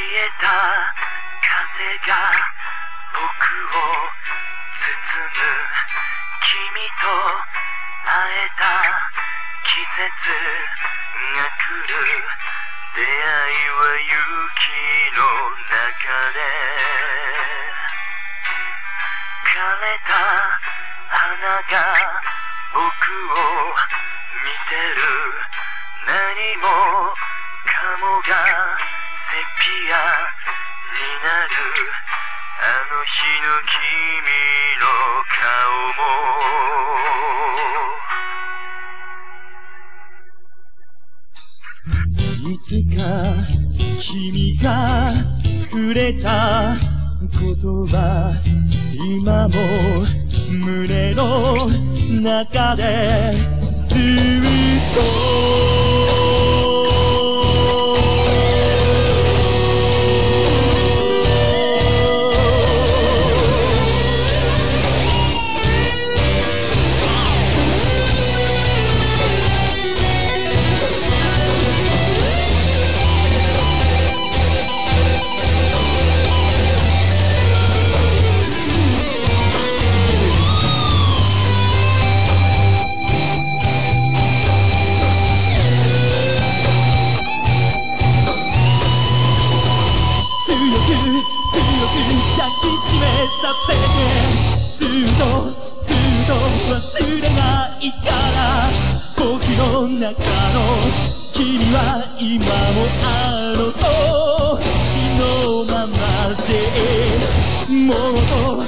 えた風が僕を包む君と会えた季節が来る出会いは雪の中で。枯れた花が僕を見てる。何もかもがピアになるあの日の君の顔もいつか君が触れた言葉今も胸の中でずっとさせてずっとずっと忘れないから僕の。中の。君は今もあの。時の。ままでもっともっ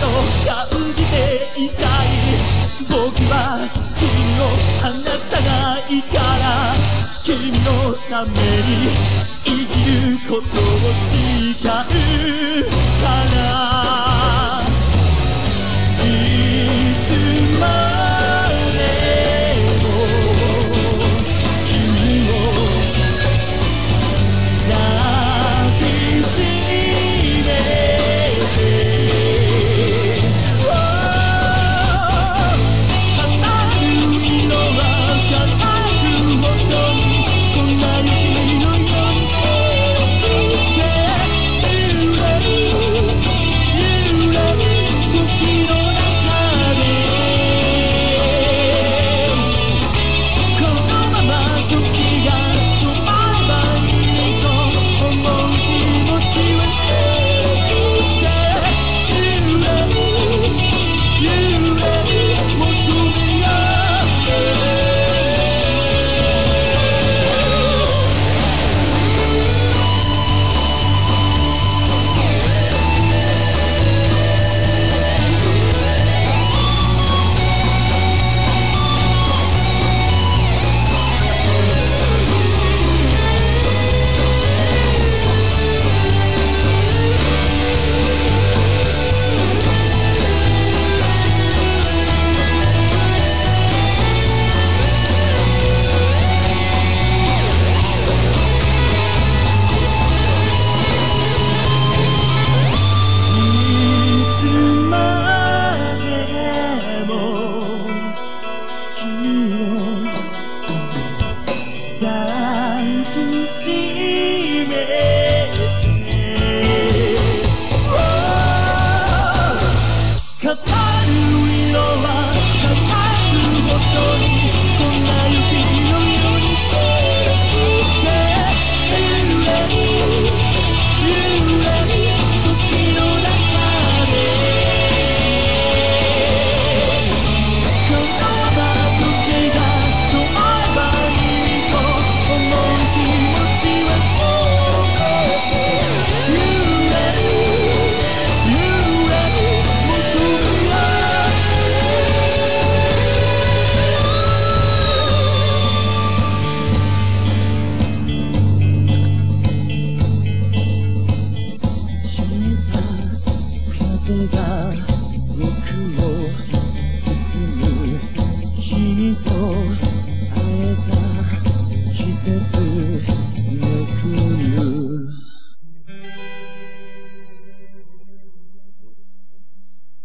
と感じていたい僕は君を離さないから君の。ために生きることを誓うから。を抱きしめ切ぬくる。